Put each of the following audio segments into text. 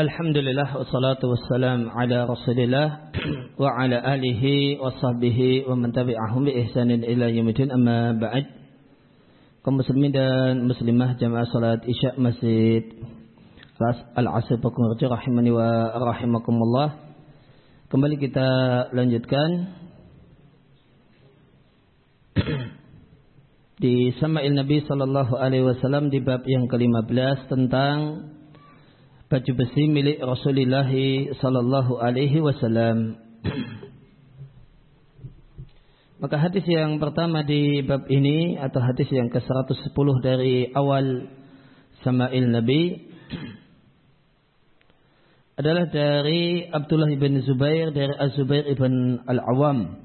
Alhamdulillah wassalatu wassalam ala Rasulillah wa ala alihi wa sahbihi wa man tabi'ahum bi ihsanin ila yaumil amma ba'd. Kaum muslimin dan muslimah jamaah salat Isya Masjid Al-Asr Pakungerti rahimani wa rahimakumullah. Kembali kita lanjutkan di Sama'il Nabi sallallahu alaihi wasallam di bab yang ke-15 tentang baju besi milik Rasulullah sallallahu alaihi wasallam. Maka hadis yang pertama di bab ini atau hadis yang ke-110 dari awal Sama'il Nabi adalah dari Abdullah bin Zubair dari Az-Zubair ibn Al-Awam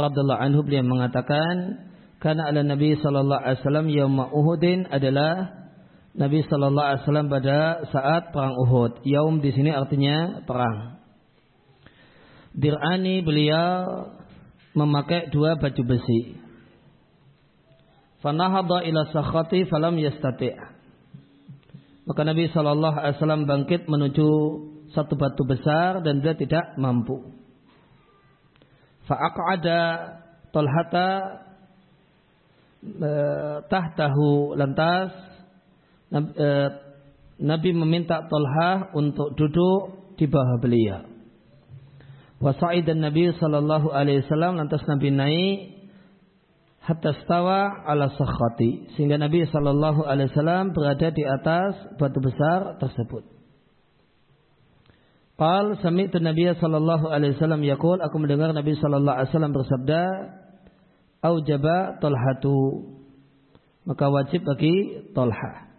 radhiyallahu anhu beliau mengatakan karena ala Nabi sallallahu alaihi wasallam yaum Uhudin adalah Nabi Shallallahu Alaihi Wasallam pada saat perang Uhud. Yaum di sini artinya perang. Dirani beliau memakai dua baju besi. Fanahadha ila sakhati falam yastati' Maka Nabi Shallallahu Alaihi Wasallam bangkit menuju satu batu besar dan dia tidak mampu. Fa'aqada tolhata eh, tahtahu lantas E, Nabi meminta Tolha untuk duduk di bawah beliau. Wasai dan Nabi Shallallahu Alaihi Wasallam lantas Nabi naik hatta stawa ala sakhati sehingga Nabi Shallallahu Alaihi Wasallam berada di atas batu besar tersebut. Qal sami'tu Nabi sallallahu alaihi wasallam yaqul aku mendengar Nabi sallallahu alaihi wasallam bersabda aujaba talhatu maka wajib bagi Talha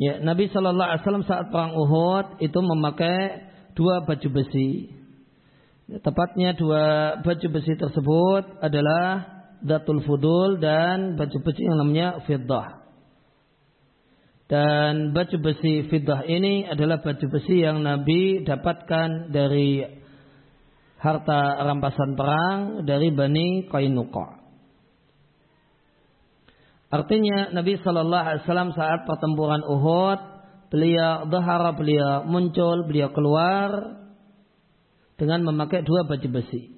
Ya, Nabi Shallallahu Alaihi Wasallam saat perang Uhud itu memakai dua baju besi. Ya, tepatnya dua baju besi tersebut adalah datul fudul dan baju besi yang namanya fiddah. Dan baju besi fiddah ini adalah baju besi yang Nabi dapatkan dari harta rampasan perang dari Bani Qainuqa. Artinya Nabi Shallallahu Alaihi Wasallam saat pertempuran Uhud, beliau dahara beliau muncul, beliau keluar dengan memakai dua baju besi.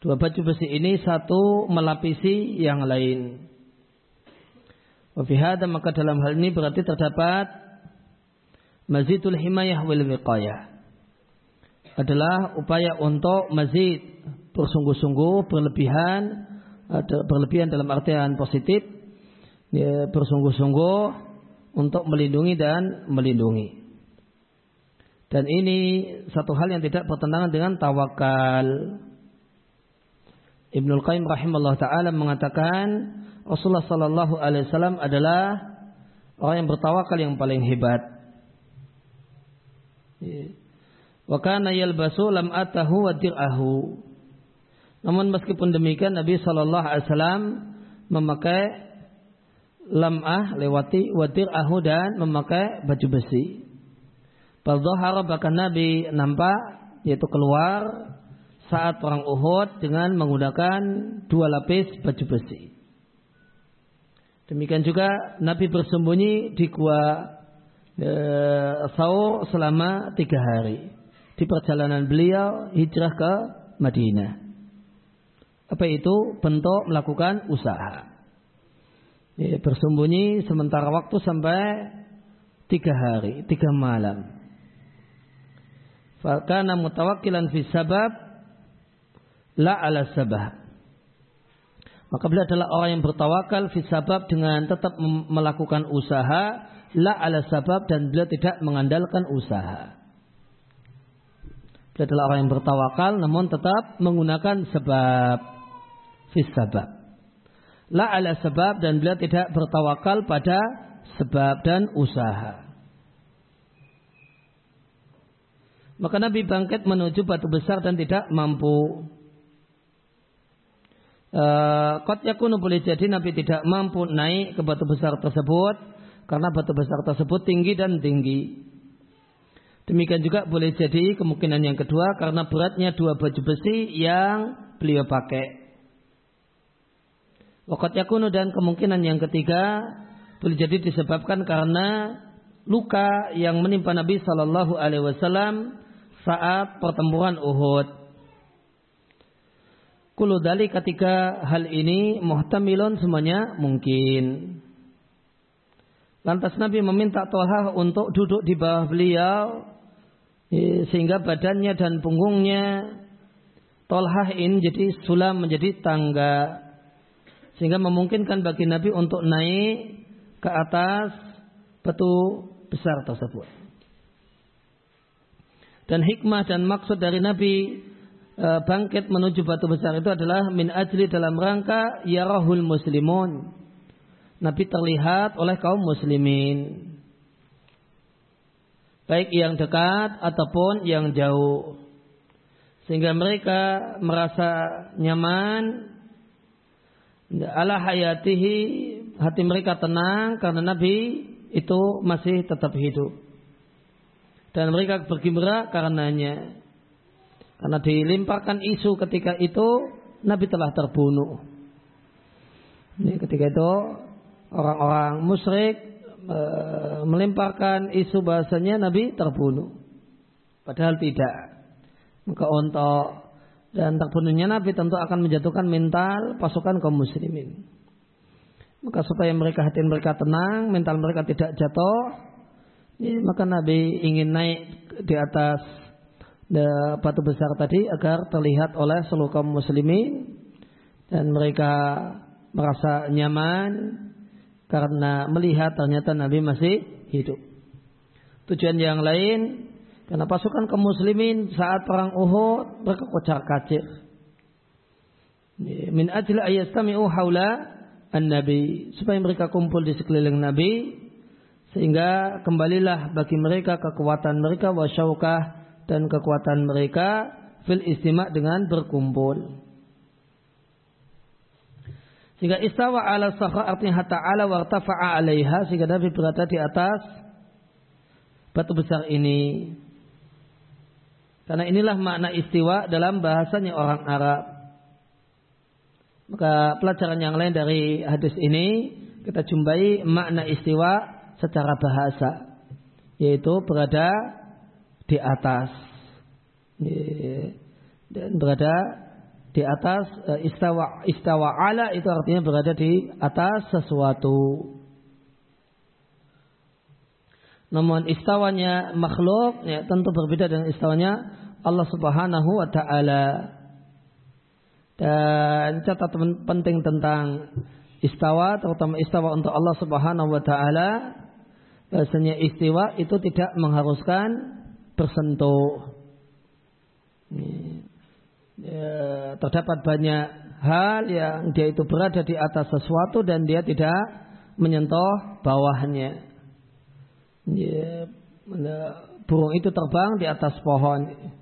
Dua baju besi ini satu melapisi yang lain. Wafihada maka dalam hal ini berarti terdapat mazidul himayah wal wiqayah. Adalah upaya untuk mazid bersungguh-sungguh berlebihan berlebihan dalam artian positif ya, bersungguh-sungguh untuk melindungi dan melindungi. Dan ini satu hal yang tidak bertentangan dengan tawakal. Ibnul Qayyim rahimahullah taala mengatakan Rasulullah sallallahu alaihi wasallam adalah orang yang bertawakal yang paling hebat. Wa kana yalbasu lam atahu wa dir'ahu. Namun meskipun demikian Nabi sallallahu alaihi wasallam memakai lam'ah lewati wadir ahu dan memakai baju besi. Fadzahara bahkan Nabi nampak yaitu keluar saat perang Uhud dengan menggunakan dua lapis baju besi. Demikian juga Nabi bersembunyi di gua e, Saur selama tiga hari di perjalanan beliau hijrah ke Madinah. Apa itu? Bentuk melakukan usaha ya, bersembunyi sementara waktu sampai tiga hari, tiga malam. Fakana mutawakilan fi sabab la ala sabab. Maka beliau adalah orang yang bertawakal fi sabab dengan tetap melakukan usaha la ala sabab dan beliau tidak mengandalkan usaha. Beliau adalah orang yang bertawakal namun tetap menggunakan sebab fi sabab la ala sebab dan beliau tidak bertawakal pada sebab dan usaha. Maka Nabi bangkit menuju batu besar dan tidak mampu. Eh, kot yakunu boleh jadi Nabi tidak mampu naik ke batu besar tersebut karena batu besar tersebut tinggi dan tinggi. Demikian juga boleh jadi kemungkinan yang kedua karena beratnya dua baju besi yang beliau pakai. Wakat yakunu dan kemungkinan yang ketiga boleh jadi disebabkan karena luka yang menimpa Nabi Shallallahu Alaihi Wasallam saat pertempuran Uhud. Kulu dali ketika hal ini muhtamilun semuanya mungkin. Lantas Nabi meminta Toha untuk duduk di bawah beliau sehingga badannya dan punggungnya Tolhah ini jadi sulam menjadi tangga sehingga memungkinkan bagi Nabi untuk naik ke atas batu besar tersebut. Dan hikmah dan maksud dari Nabi e, bangkit menuju batu besar itu adalah min ajli dalam rangka yarahul muslimun. Nabi terlihat oleh kaum muslimin. Baik yang dekat ataupun yang jauh. Sehingga mereka merasa nyaman ala hayatihi hati mereka tenang karena Nabi itu masih tetap hidup. Dan mereka bergembira karenanya. Karena dilimpahkan isu ketika itu Nabi telah terbunuh. Ini ketika itu orang-orang musyrik e, melemparkan isu bahasanya Nabi terbunuh. Padahal tidak. Maka untuk dan terbunuhnya Nabi tentu akan menjatuhkan mental pasukan kaum muslimin. Maka supaya mereka hati mereka tenang, mental mereka tidak jatuh, ya, maka Nabi ingin naik di atas batu besar tadi agar terlihat oleh seluruh kaum muslimin dan mereka merasa nyaman karena melihat ternyata Nabi masih hidup. Tujuan yang lain karena pasukan kaum muslimin saat perang Uhud mereka kocar kacir. Min ajli ayastami'u haula an-nabi supaya mereka kumpul di sekeliling Nabi sehingga kembalilah bagi mereka kekuatan mereka wasyaukah dan kekuatan mereka fil istimak dengan berkumpul. Sehingga istawa ala sahra artinya hatta ala wa alaiha sehingga Nabi berada di atas batu besar ini. Karena inilah makna istiwa dalam bahasanya orang Arab. Maka pelajaran yang lain dari hadis ini kita jumpai makna istiwa secara bahasa. Yaitu berada di atas. Dan berada di atas e, istawa istawa ala itu artinya berada di atas sesuatu. Namun istawanya makhluk ya, tentu berbeda dengan istawanya Allah Subhanahu wa taala. Dan catatan penting tentang istawa terutama istawa untuk Allah Subhanahu wa taala bahasanya istiwa itu tidak mengharuskan bersentuh. Ya, terdapat banyak hal yang dia itu berada di atas sesuatu dan dia tidak menyentuh bawahnya. Ya, burung itu terbang di atas pohon.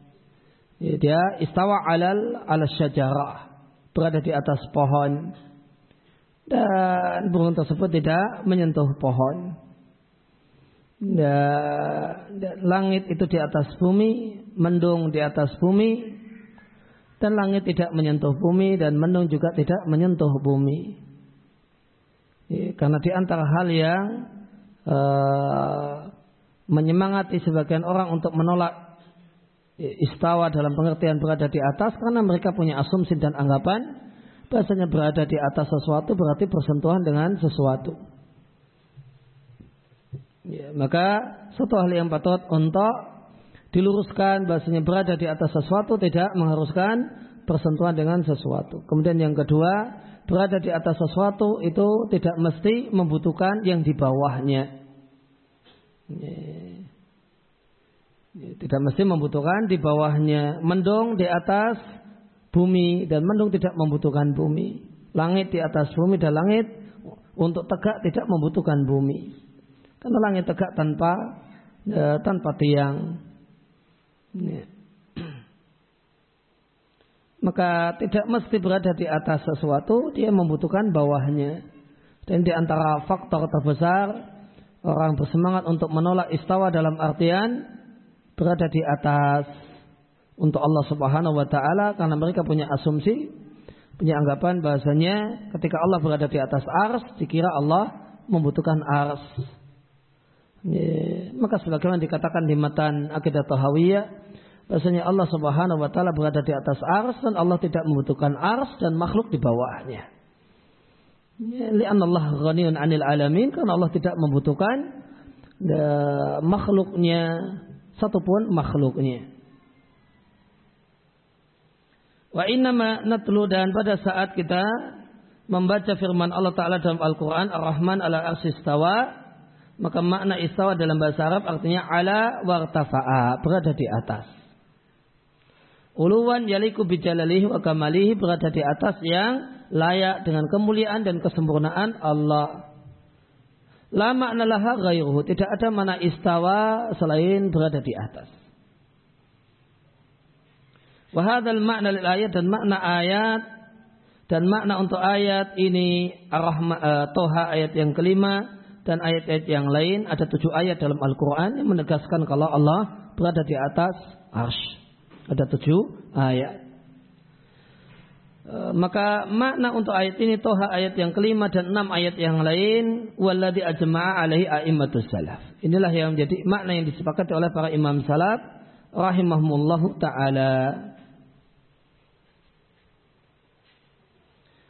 Ya, dia istawa alal ala syajarah. Berada di atas pohon. Dan burung tersebut tidak menyentuh pohon. Dan, langit itu di atas bumi. Mendung di atas bumi. Dan langit tidak menyentuh bumi. Dan mendung juga tidak menyentuh bumi. Ya, karena di antara hal yang uh, menyemangati sebagian orang untuk menolak istawa dalam pengertian berada di atas karena mereka punya asumsi dan anggapan bahasanya berada di atas sesuatu berarti bersentuhan dengan sesuatu. Ya, maka satu hal yang patut untuk diluruskan bahasanya berada di atas sesuatu tidak mengharuskan bersentuhan dengan sesuatu. Kemudian yang kedua, berada di atas sesuatu itu tidak mesti membutuhkan yang di bawahnya. Ya. Ya, tidak mesti membutuhkan di bawahnya. Mendung di atas bumi dan mendung tidak membutuhkan bumi. Langit di atas bumi dan langit untuk tegak tidak membutuhkan bumi. Karena langit tegak tanpa e, tanpa tiang. Ya. Maka tidak mesti berada di atas sesuatu, dia membutuhkan bawahnya. Dan di antara faktor terbesar orang bersemangat untuk menolak istawa dalam artian berada di atas untuk Allah Subhanahu wa taala karena mereka punya asumsi punya anggapan bahasanya ketika Allah berada di atas ars dikira Allah membutuhkan ars. Maka sebagaimana dikatakan di matan akidah tahawiyah, bahasanya Allah Subhanahu wa taala berada di atas ars dan Allah tidak membutuhkan ars dan makhluk di bawahnya. Ya, Allah 'anil alamin karena Allah tidak membutuhkan ya, makhluknya satupun makhluknya. Wa innama natlu dan pada saat kita membaca firman Allah Ta'ala dalam Al-Quran, Ar-Rahman ala arsistawa, maka makna istawa dalam bahasa Arab artinya ala wartafa'a, berada di atas. Uluwan yaliku bijalalihi wa kamalihi berada di atas yang layak dengan kemuliaan dan kesempurnaan Allah. La makna laha ghairuhu. Tidak ada mana istawa selain berada di atas. Wahadal makna lil ayat dan makna ayat dan makna untuk ayat ini Ar-Rahman uh, Toha ayat yang kelima dan ayat-ayat yang lain ada tujuh ayat dalam Al-Quran yang menegaskan kalau Allah berada di atas arsh. Ada tujuh ayat. E, maka makna untuk ayat ini toha ayat yang kelima dan enam ayat yang lain walladhi ajma'a alaihi a'immatus salaf. Inilah yang menjadi makna yang disepakati oleh para imam salaf rahimahumullahu taala.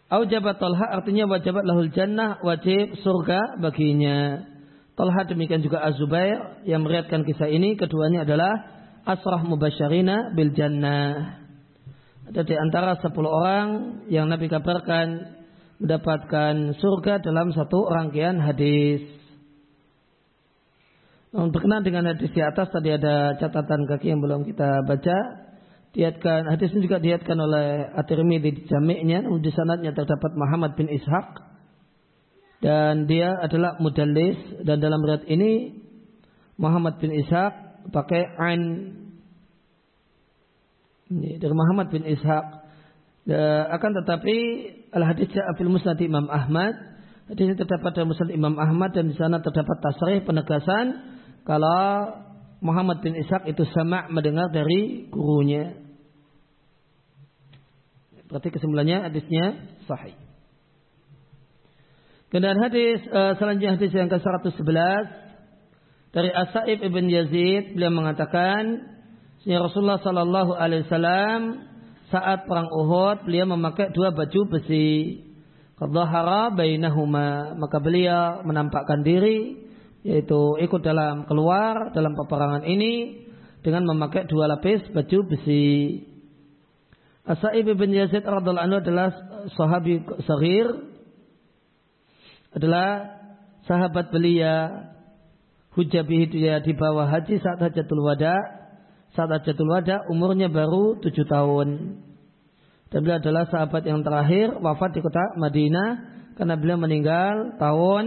Aujabat Talha artinya wajabat lahul jannah, wajib surga baginya. Talha demikian juga Az-Zubair yang meriatkan kisah ini. Keduanya adalah asrah mubasyarina bil jannah. Ada di antara sepuluh orang yang Nabi kabarkan mendapatkan surga dalam satu rangkaian hadis. Berkenaan dengan hadis di atas tadi ada catatan kaki yang belum kita baca. Diatkan hadis ini juga diatkan oleh At-Tirmidzi di jami'nya di sanadnya terdapat Muhammad bin Ishaq. Dan dia adalah mudallis dan dalam riwayat ini Muhammad bin Ishaq pakai an ini dari Muhammad bin Ishaq akan tetapi al hadis fil musnad Imam Ahmad hadis ini terdapat dalam musnad Imam Ahmad dan di sana terdapat tasrih penegasan kalau Muhammad bin Ishaq itu sama mendengar dari gurunya. Berarti kesimpulannya hadisnya sahih. Kemudian hadis uh, selanjutnya hadis yang ke-111 dari As-Sa'ib ibn Yazid beliau mengatakan Rasulullah sallallahu alaihi wasallam saat perang Uhud beliau memakai dua baju besi. Qadhahara bainahuma maka beliau menampakkan diri yaitu ikut dalam keluar dalam peperangan ini dengan memakai dua lapis baju besi. Asaib bin Yazid radhiallahu anhu adalah sahabi sahir adalah sahabat belia hujabi dia di bawah haji saat hajatul wada saat hajatul wada umurnya baru tujuh tahun dan beliau adalah sahabat yang terakhir wafat di kota Madinah karena beliau meninggal tahun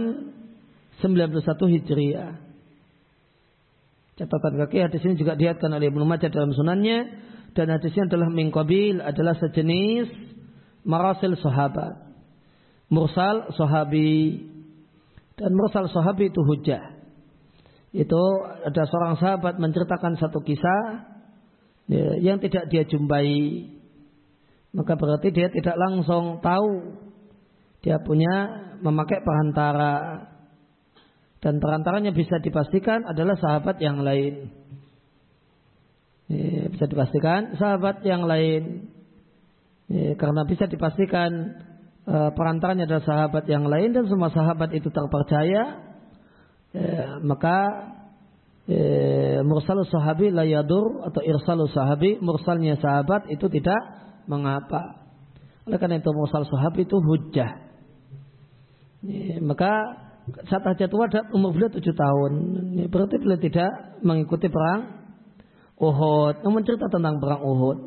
91 Hijriah. Catatan kaki hadis ini juga dihatkan oleh Ibnu Majah dalam sunannya dan hadisnya adalah mingkobil adalah sejenis marasil sahabat. Mursal sahabi dan mursal sahabi itu hujah. Itu ada seorang sahabat menceritakan satu kisah ya, yang tidak dia jumpai. Maka berarti dia tidak langsung tahu dia punya memakai perantara dan perantaranya bisa dipastikan adalah sahabat yang lain. Ya, bisa dipastikan sahabat yang lain. Ya, karena bisa dipastikan e, perantaranya adalah sahabat yang lain dan semua sahabat itu terpercaya, ya, maka e, mursalus sahabi layadur atau irsalus sahabi mursalnya sahabat itu tidak mengapa. Oleh karena itu mursal sahabi itu hujah. Ya, maka saat hajat wada umur beliau tujuh tahun. Berarti beliau tidak mengikuti perang Uhud. Namun cerita tentang perang Uhud.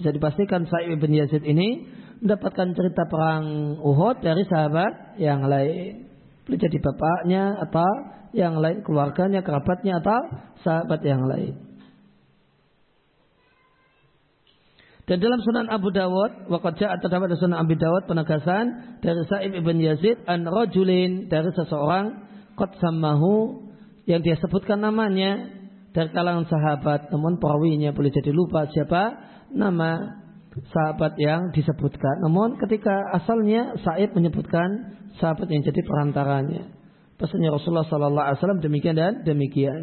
Bisa dipastikan Sa'id bin Yazid ini mendapatkan cerita perang Uhud dari sahabat yang lain. Beliau jadi bapaknya atau yang lain keluarganya, kerabatnya atau sahabat yang lain. Dan dalam Sunan Abu Dawud, waqad ja'a terdapat Sunan Abu Dawud penegasan dari Sa'ib ibn Yazid an rajulin dari seseorang qad sammahu yang dia sebutkan namanya dari kalangan sahabat namun perawinya boleh jadi lupa siapa nama sahabat yang disebutkan. Namun ketika asalnya Sa'ib menyebutkan sahabat yang jadi perantaranya. Pesannya Rasulullah sallallahu alaihi wasallam demikian dan demikian.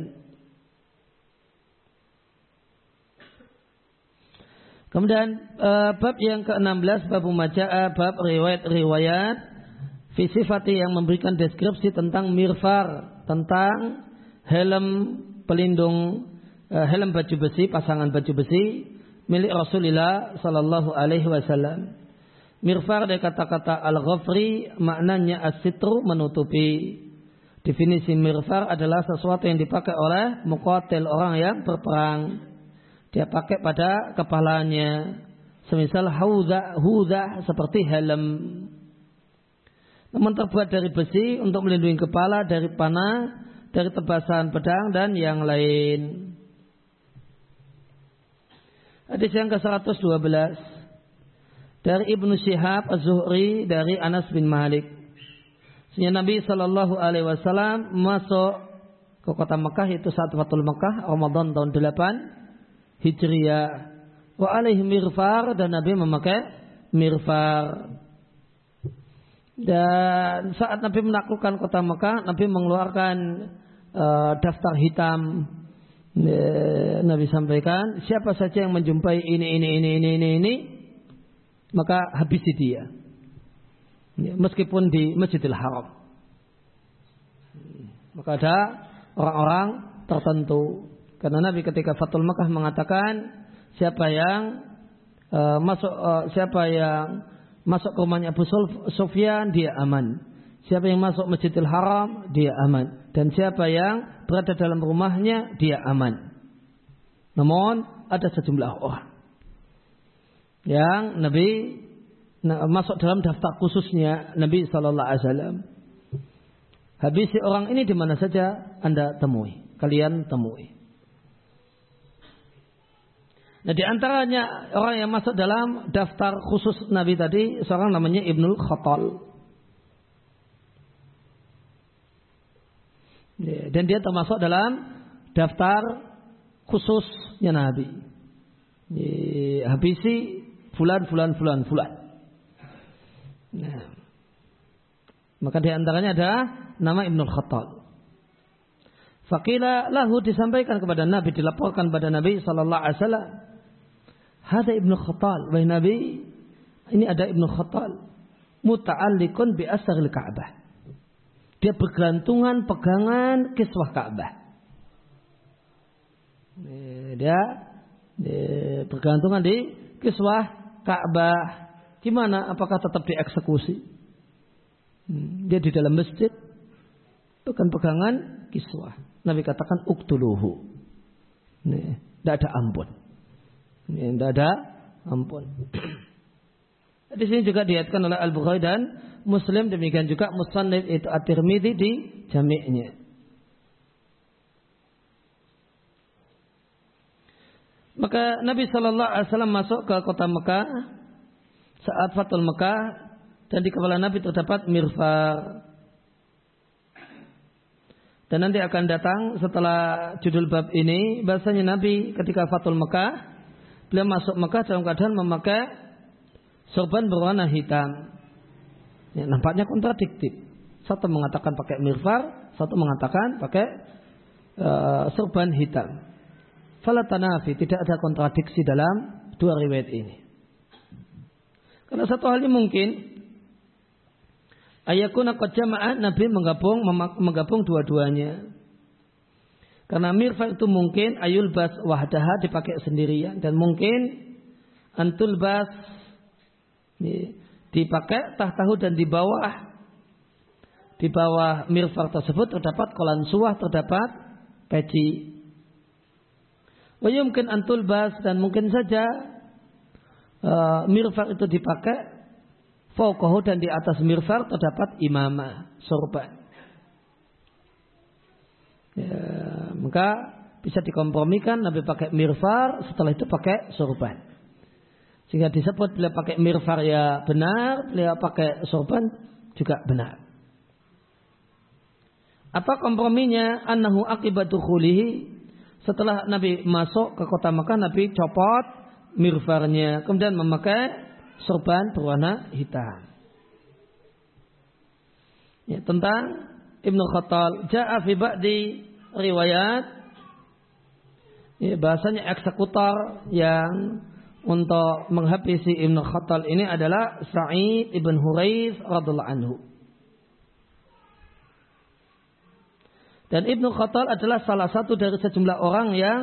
Kemudian uh, bab yang ke-16 bab majaa bab riwayat-riwayat fisifati yang memberikan deskripsi tentang mirfar, tentang helm pelindung uh, helm baju besi, pasangan baju besi milik Rasulullah sallallahu alaihi wasallam. Mirfar dari kata-kata al-ghafri maknanya as-sitru menutupi. Definisi mirfar adalah sesuatu yang dipakai oleh muqatil orang yang berperang dia pakai pada kepalanya semisal hauza huza seperti helm namun terbuat dari besi untuk melindungi kepala dari panah dari tebasan pedang dan yang lain Hadis yang ke-112 dari Ibnu Syihab Az-Zuhri dari Anas bin Malik. Sehingga Nabi Shallallahu alaihi wasallam masuk ke kota Mekah itu saat Fatul Mekah Ramadan tahun 8 Hijriyah. Wa alaihi mirfar dan Nabi memakai mirfar. Dan saat Nabi menaklukkan kota Mekah, Nabi mengeluarkan uh, daftar hitam. Nabi sampaikan, siapa saja yang menjumpai ini, ini, ini, ini, ini, ini, maka habisi dia. Ya, meskipun di Masjidil Haram. Maka ada orang-orang tertentu karena Nabi ketika Fatul Makkah mengatakan siapa yang uh, masuk uh, siapa yang masuk ke rumahnya Abu Sufyan dia aman. Siapa yang masuk Masjidil Haram dia aman dan siapa yang berada dalam rumahnya dia aman. Namun ada sejumlah orang yang Nabi masuk dalam daftar khususnya Nabi Sallallahu Alaihi Wasallam. Habisi orang ini di mana saja Anda temui, kalian temui. Nah di antaranya orang yang masuk dalam daftar khusus Nabi tadi seorang namanya Ibnul Khattal. Dan dia termasuk dalam daftar khususnya Nabi. Ya, habisi fulan fulan fulan fulan. Nah, maka di antaranya ada nama Ibnul Khattal. Fakila lahu disampaikan kepada Nabi, dilaporkan kepada Nabi Sallallahu Alaihi Wasallam. Hada Ibnu Khattal. Wahai Nabi, ini ada Ibnu Khattal. Muta'allikun bi asaril Ka'bah. Dia bergantungan pegangan kiswah Ka'bah. Dia, bergantungan di kiswah Ka'bah. Gimana? Apakah tetap dieksekusi? Hmm, dia di dalam masjid. Bukan pegangan kiswah. Nabi katakan uktuluhu. Tidak ada ampun. Tidak ada ampun. Di sini juga diatkan oleh Al-Bukhari dan Muslim demikian juga Musannif itu At-Tirmidzi di jami'nya. Maka Nabi Shallallahu Alaihi Wasallam masuk ke kota Mekah saat Fatul Mekah dan di kepala Nabi terdapat mirfar. Dan nanti akan datang setelah judul bab ini bahasanya Nabi ketika Fatul Mekah beliau masuk Mekah dalam keadaan memakai sorban berwarna hitam. Ya, nampaknya kontradiktif. Satu mengatakan pakai mirfar, satu mengatakan pakai uh, sorban hitam. Falatanafi tidak ada kontradiksi dalam dua riwayat ini. Karena satu halnya mungkin ayakuna qad Nabi menggabung menggabung dua-duanya. Karena mirfa itu mungkin ayul bas wahdaha dipakai sendirian dan mungkin antul bas dipakai tahtahu dan di bawah di bawah mirfar tersebut terdapat kolan suah terdapat peci. mungkin antul bas dan mungkin saja uh, mirfar itu dipakai fauqahu dan di atas mirfar terdapat imamah sorban. Ya, maka bisa dikompromikan Nabi pakai mirfar, setelah itu pakai sorban. Sehingga disebut beliau pakai mirfar ya benar, beliau pakai sorban juga benar. Apa komprominya? Annahu akibatu khulihi. Setelah Nabi masuk ke kota Mekah, Nabi copot mirfarnya. Kemudian memakai sorban berwarna hitam. Ya, tentang Ibnu Khattal ja'a fi ba'di riwayat ya, bahasanya eksekutor yang untuk menghabisi Ibnu Khattal ini adalah Sa'id ibn Hurais radhiallahu anhu. Dan Ibnu Khattal adalah salah satu dari sejumlah orang yang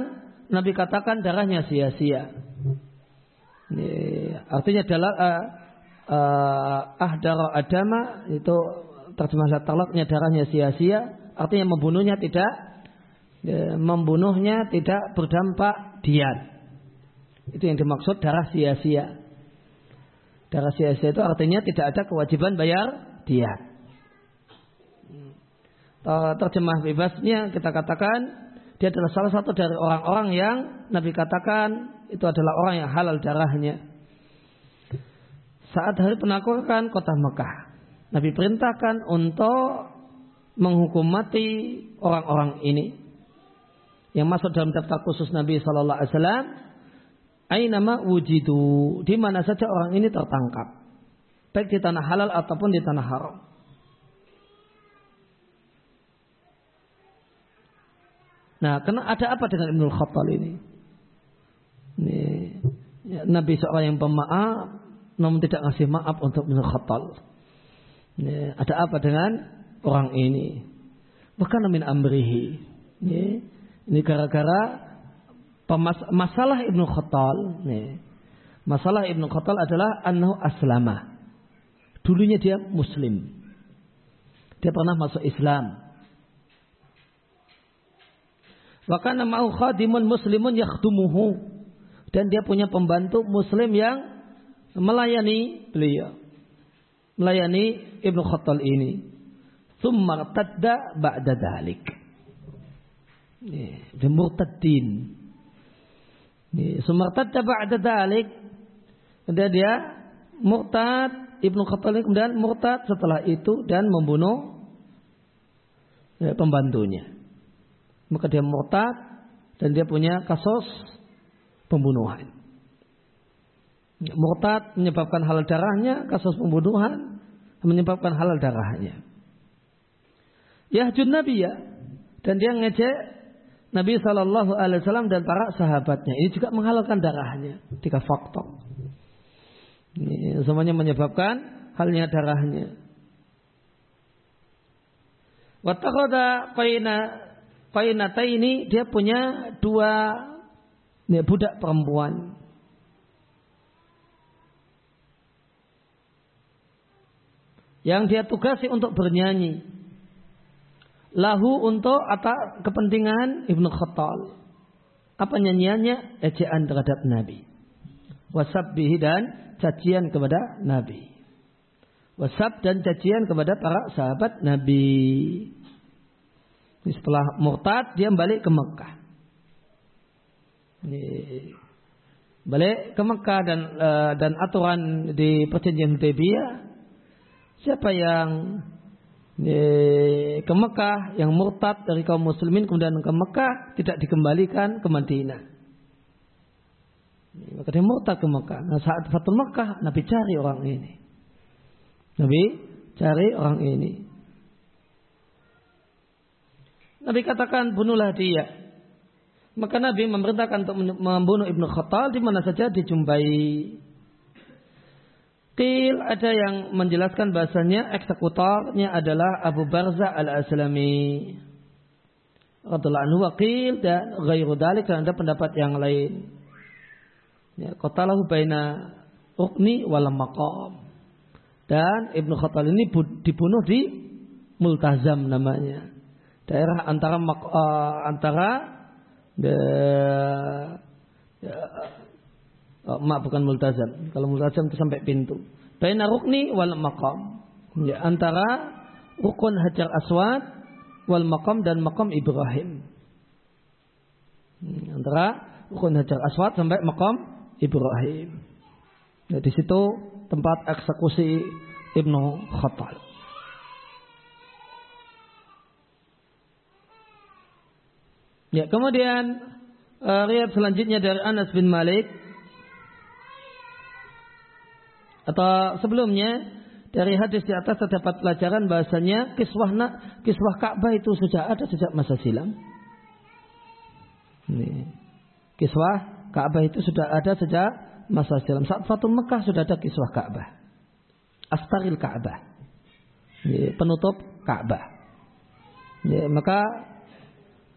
Nabi katakan darahnya sia-sia. artinya adalah uh, uh, ahdara adama itu terjemah talaknya darahnya sia-sia. Artinya membunuhnya tidak uh, membunuhnya tidak berdampak diat. Itu yang dimaksud darah sia-sia. Darah sia-sia itu artinya tidak ada kewajiban bayar diat. Terjemah bebasnya kita katakan dia adalah salah satu dari orang-orang yang Nabi katakan itu adalah orang yang halal darahnya. Saat hari penaklukan kota Mekah, Nabi perintahkan untuk menghukum mati orang-orang ini yang masuk dalam daftar khusus Nabi Shallallahu Alaihi Wasallam Ainama wujidu. Di mana saja orang ini tertangkap. Baik di tanah halal ataupun di tanah haram. Nah, kena ada apa dengan Ibnul Khattal ini? Ini ya, Nabi seorang yang pemaaf, namun tidak ngasih maaf untuk Ibnul Khattal. Ini, ada apa dengan orang ini? Bukan min amrihi. Ini gara-gara Pemas masalah Ibnu Khattal nih. Masalah Ibnu Khattal adalah annahu aslama. Dulunya dia muslim. Dia pernah masuk Islam. Wa kana ma'u khadimun muslimun yakhdumuhu. Dan dia punya pembantu muslim yang melayani beliau. Melayani Ibnu Khattal ini. Thumma tadda ba'da dalik. Dia murtaddin. Sumartadda ba'da dalik. Kemudian dia murtad, Ibnu Khattab kemudian murtad setelah itu dan membunuh ya, pembantunya. Maka dia murtad dan dia punya kasus pembunuhan. Murtad menyebabkan halal darahnya, kasus pembunuhan menyebabkan halal darahnya. Yahjun Nabi ya. Dan dia ngejek Nabi Shallallahu Alaihi Wasallam dan para sahabatnya ini juga menghalalkan darahnya tiga faktor. Ini semuanya menyebabkan halnya darahnya. Watakoda kaina kainata ini dia punya dua ya, budak perempuan. Yang dia tugasi untuk bernyanyi lahu untuk atau kepentingan Ibnu Khattal. Apa nyanyiannya? Ejaan terhadap Nabi. Wasabbihi dan cacian kepada Nabi. Wasab dan cacian kepada para sahabat Nabi. Setelah murtad dia balik ke Mekah. Balik ke Mekah dan uh, dan aturan di perjanjian Hudaybiyah siapa yang ke Mekah yang murtad dari kaum muslimin kemudian ke Mekah tidak dikembalikan ke Madinah. Maka dia murtad ke Mekah. Nah saat Fatul Mekah Nabi cari orang ini. Nabi cari orang ini. Nabi katakan bunuhlah dia. Maka Nabi memerintahkan untuk membunuh Ibnu Khattal di mana saja dijumpai. Qil ada yang menjelaskan bahasanya eksekutornya adalah Abu Barza al-Aslami. Radullah anhu waqil dan ghairu dalik dan ada pendapat yang lain. Ya, qatalahu baina ukni wal maqam. Dan Ibnu Khattal ini dibunuh di Multazam namanya. Daerah antara uh, antara Oh, mak bukan multazam. Kalau multazam itu sampai pintu. Baina rukni wal maqam. Ya, antara rukun hajar aswad wal maqam dan maqam Ibrahim. Antara rukun hajar aswad sampai maqam Ibrahim. Ya, di situ tempat eksekusi Ibnu Khattal. Ya, kemudian uh, riwayat selanjutnya dari Anas bin Malik atau sebelumnya dari hadis di atas terdapat pelajaran bahasanya kiswah kiswah Ka'bah itu sudah ada sejak masa silam. Ini. Kiswah Ka'bah itu sudah ada sejak masa silam. Saat Fatum Mekah sudah ada kiswah Ka'bah. Astaril Ka'bah. Penutup Ka'bah. Maka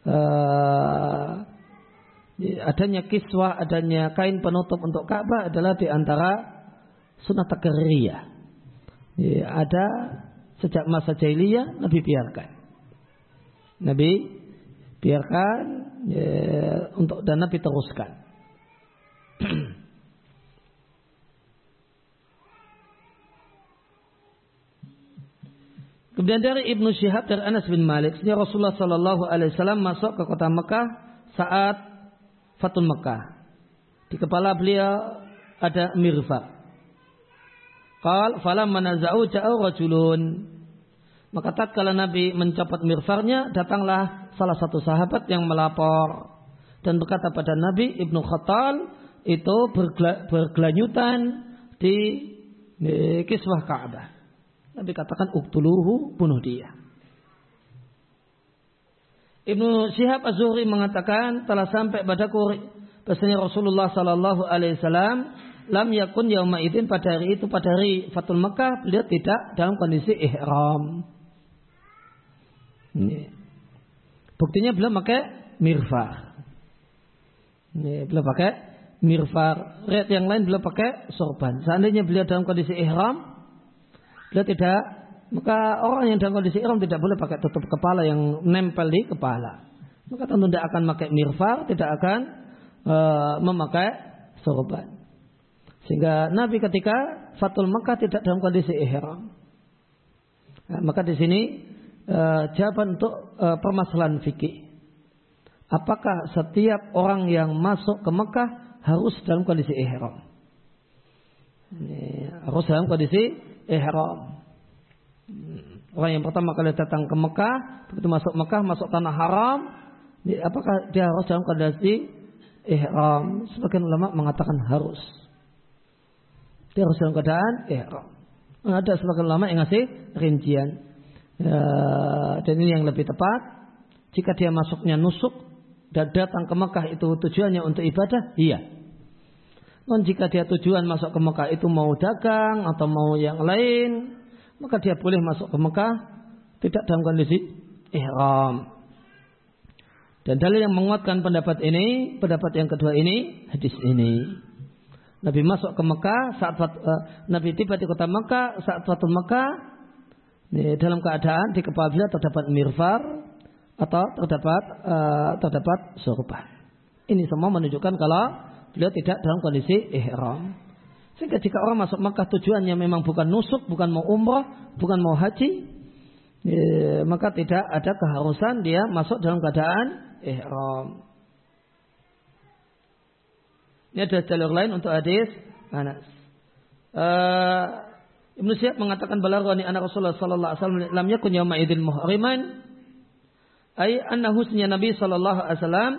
uh, adanya kiswah, adanya kain penutup untuk Ka'bah adalah di antara sunnah takriyah ya, ada sejak masa jahiliyah Nabi biarkan. Nabi biarkan ya, untuk dan Nabi teruskan. Kemudian dari Ibnu Syihab dari Anas bin Malik, Rasulullah Shallallahu Alaihi Wasallam masuk ke kota Mekah saat Fatul Mekah. Di kepala beliau ada mirfa. Qal falam manaza'u ja'u rajulun. Maka tatkala Nabi mencopot mirfarnya, datanglah salah satu sahabat yang melapor dan berkata pada Nabi Ibnu Khattal itu bergelanyutan di, di kiswah Ka'bah. Nabi katakan uktuluhu bunuh dia. Ibnu Syihab Az-Zuhri mengatakan telah sampai padaku bahasanya Rasulullah sallallahu alaihi wasallam lam yakun yauma idin pada hari itu pada hari Fatul Mekah beliau tidak dalam kondisi ihram. Ini. Buktinya beliau pakai mirfar. Ini, beliau pakai mirfar. Red yang lain beliau pakai sorban. Seandainya beliau dalam kondisi ihram, beliau tidak maka orang yang dalam kondisi ihram tidak boleh pakai tutup kepala yang nempel di kepala. Maka tentu tidak akan pakai mirfar, tidak akan uh, memakai sorban. Sehingga Nabi ketika Fatul Mekah tidak dalam kondisi ihram. Nah, maka di sini uh, jawaban untuk uh, permasalahan fikih. Apakah setiap orang yang masuk ke Mekah harus dalam kondisi ihram? Harus dalam kondisi ihram. Hmm. Orang yang pertama kali datang ke Mekah, begitu masuk Mekah, masuk tanah haram, apakah dia harus dalam kondisi ihram? Sebagian ulama mengatakan harus. Dia harus dalam keadaan ihram. Ada sebagian lama yang ngasih rincian. Ya, dan ini yang lebih tepat. Jika dia masuknya nusuk dan datang ke Mekah itu tujuannya untuk ibadah, iya. Non jika dia tujuan masuk ke Mekah itu mau dagang atau mau yang lain, maka dia boleh masuk ke Mekah tidak dalam kondisi ihram. Dan dalil yang menguatkan pendapat ini, pendapat yang kedua ini, hadis ini. Nabi masuk ke Mekah saat uh, Nabi tiba di kota Mekah saat waktu Mekah ini, dalam keadaan di kepala beliau terdapat mirfar atau terdapat uh, terdapat sorban. Ini semua menunjukkan kalau beliau tidak dalam kondisi ihram. Sehingga jika orang masuk Mekah tujuannya memang bukan nusuk, bukan mau umrah, bukan mau haji, ya, maka tidak ada keharusan dia masuk dalam keadaan ihram. Ini ada jalur lain untuk hadis Anas. Uh, Ibnu Syihab mengatakan balaghani anak Rasulullah sallallahu alaihi wasallam lam yakun yauma idzin muhriman ay anna husnya Nabi sallallahu alaihi wasallam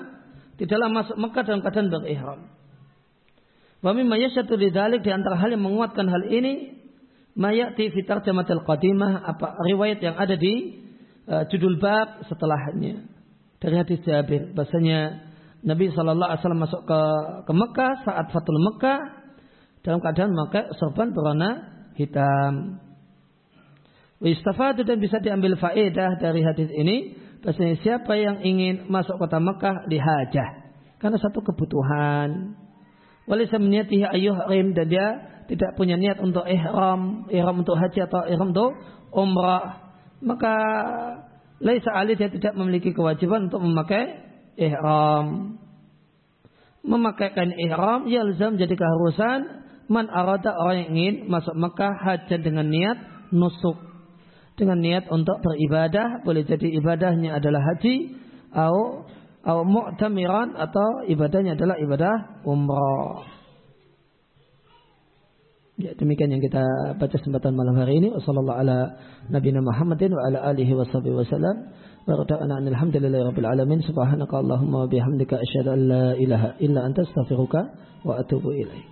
tidaklah masuk Mekah dalam keadaan berihram. Wa mimma yashatu lidzalik di antara hal yang menguatkan hal ini mayati fi tarjamatil qadimah apa riwayat yang ada di uh, judul bab setelahnya dari hadis Jabir bahasanya Nabi Shallallahu Alaihi Wasallam masuk ke ke Mekah saat Fatul Mekah dalam keadaan memakai sorban berwarna hitam. Wistafadu dan bisa diambil faedah dari hadis ini. Bahasanya siapa yang ingin masuk kota Mekah dihajah. Karena satu kebutuhan. Walisa meniyatihi ayuh rim dan dia tidak punya niat untuk ihram, ihram untuk haji atau ihram untuk umrah. Maka laisa alih dia tidak memiliki kewajiban untuk memakai ihram. Memakai kain ihram yalzam jadi keharusan man arada orang yang ingin masuk Mekah haji dengan niat nusuk. Dengan niat untuk beribadah, boleh jadi ibadahnya adalah haji atau atau mu'tamiran atau ibadahnya adalah ibadah umrah. Ya, demikian yang kita baca kesempatan malam hari ini. Wassalamualaikum ala nabiyina Muhammadin wa ala alihi wa sahbihi wasallam. ودعنا أن الحمد لله رب العالمين سبحانك اللهم وبحمدك أشهد أن لا إله إلا أنت استغفرك وأتوب إليك